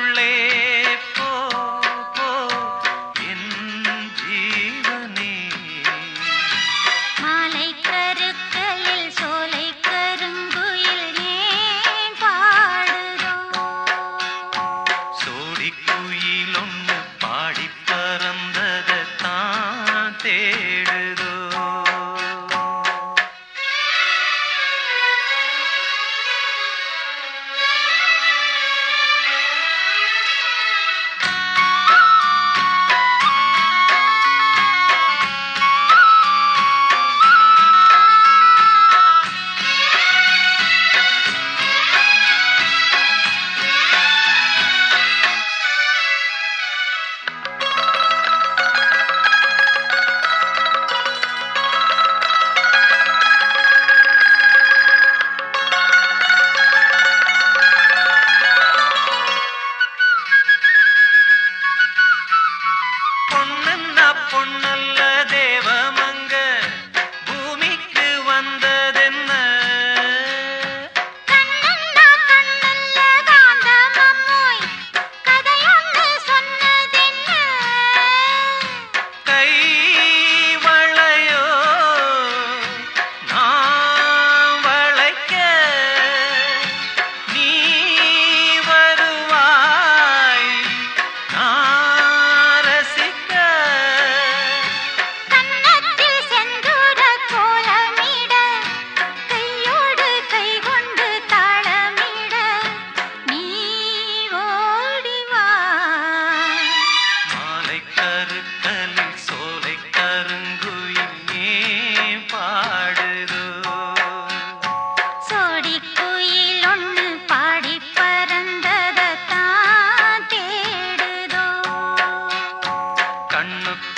உள்ளே கண்ணுக்கு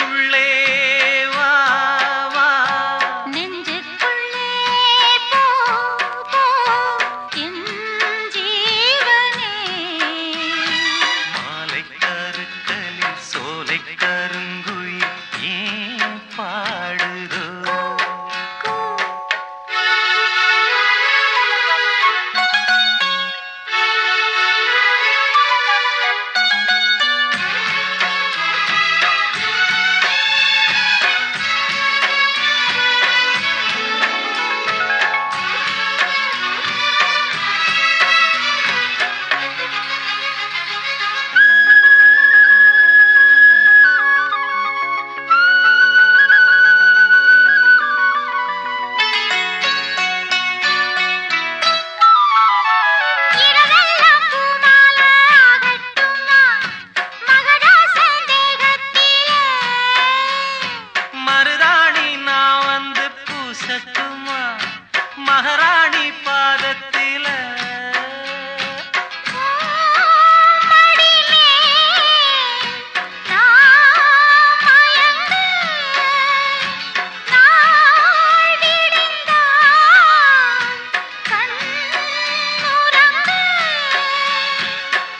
மகாராணி பாதத்தில.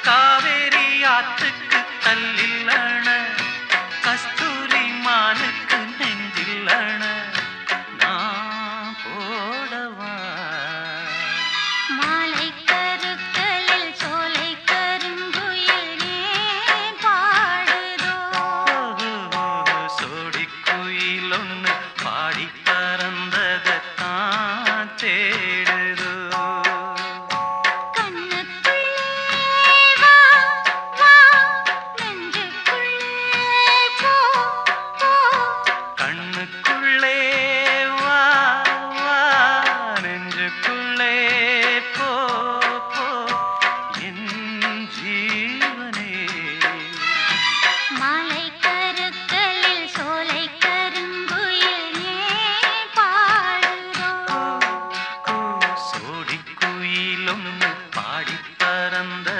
காவேரி ஆத்துக்கு தல்லில் பாடி பறந்த